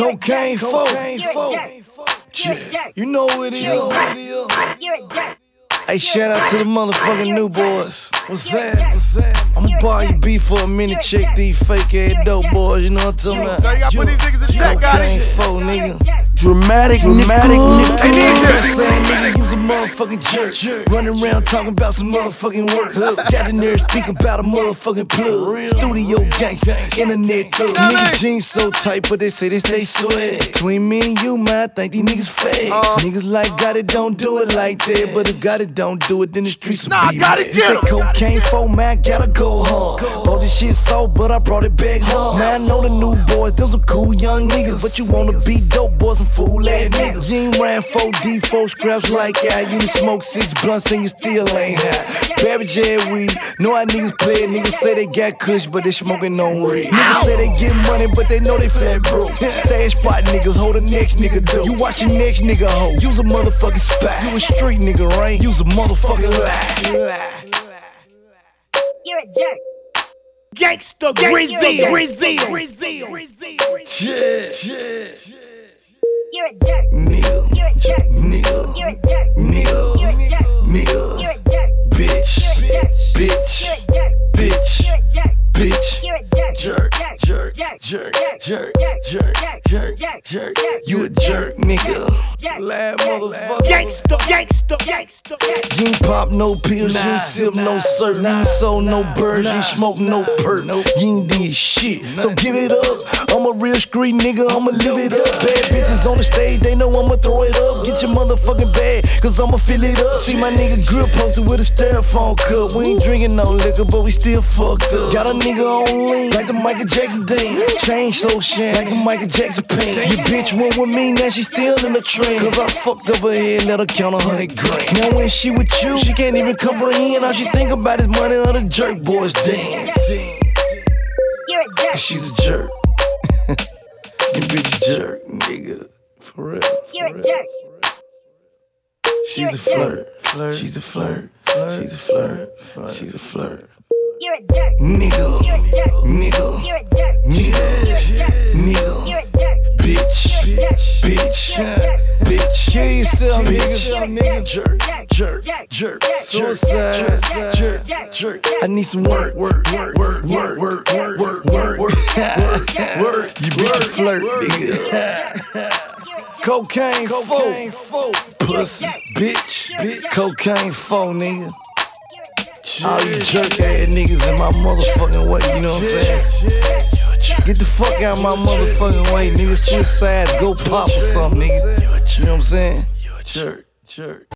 cocaine for. You know what it is. You're. Hey, shout out to the motherfucking New Boyz. What's that? What's that? I'ma buy your beef for a minute, check these fake ass dope boys. You know what I'm talking about? So you gotta put these niggas in check, got. Cocaine for, nigga. Dramatic, dramatic, nigga. Hey, You know what I'm DJ. saying, nigga, you's a motherfucking jerk. Running around talking about some motherfucking work. Got the nerve speak about a motherfucking plug. Studio gangster, internet thug. Now, Niggas jeans so tight, but they say this they stay sweat. Between me and you, man, I think these niggas fake. Uh. Niggas like got it, don't do it like that. But if got it, don't do it, then the streets will Nah, be got red. it, get. That cocaine for man, gotta go hard. Bought this shit soft, but I brought it back hard. Man, I know the New Boyz, them some cool young niggas. But you wanna be dope boys and fool ass niggas. You ain't ran 4D, 4 scraps like I. You done smoke six blunts and you still ain't high. Baby J weed, know how niggas play it. Niggas say they got kush, but they smoking on weed. Niggas say they get money, but they know they flat broke. Stash spot niggas, hold the next nigga dope. You watch your next nigga hoe. Use a motherfucking spy. You a street nigga, right? Use a motherfucking lie. You're a jerk. Gangsta, Brazil, Brazil, Brazil, Yeah, yeah. You're a jerk. Nigga, You're a jerk. nigga, You're a jerk. nigga, You're a jerk. nigga, You're a jerk. bitch, You're a jerk. bitch, You're a jerk. bitch, You're a jerk. bitch. You're a jerk. Jerk, jerk, jerk, jerk, jerk, jerk, jerk, jerk, jerk, jerk. You a jerk, nigga. jerk, Lad jerk, motherfucker. Gangsta, gangsta, gangsta. You ain't pop no pills, you ain't sip no syrup, you ain't sold no birds, you ain't smoke no perk, you ain't did shit. So give it up. A real street nigga, I'ma live it up. Bad bitches on the stage, they know I'ma throw it up. Get your motherfucking bag, cause I'ma fill it up. See my nigga grill posted with a styrofoam cup. We ain't drinking no liquor, but we still fucked up. Got a nigga on lean, like the Michael Jackson dance. Chain so shine, like the Michael Jackson paint. Your bitch went with me, now she still in the trend. Cause I fucked up her head, let her count a hundred grand. Now when she with you, she can't even comprehend. All she think about is money on the jerk boys dance. You're a jerk. She's a jerk. You bitch a jerk, nigga. For real. for You're a jerk. She's a flirt. She's a flirt. She's a flirt. She's a flirt. You're a jerk. Nigga. You're a jerk. Nigga. You're a jerk. You're a Nigga. jerk. Nigga. You're a jerk. Bitch. You're a jerk. Bitch. You're a jerk. Bitch. Kill yourself, nigga. Jerk. Jerk. Jerk. Jerk. Suicide. Jerk. Jerk. I need some work. Work. Work. Work. Work. Work. Work. Work. Work. Work. Work. You bitch a flirt, nigga. Cocaine, cocaine, folk, pussy, bitch, bitch, cocaine, folk, nigga. All you jerk ass niggas in my motherfucking way, you know what I'm saying? Get the fuck out my motherfucking way, nigga. Suicide, go pop or something, nigga. You know what I'm saying? Sure. Sure.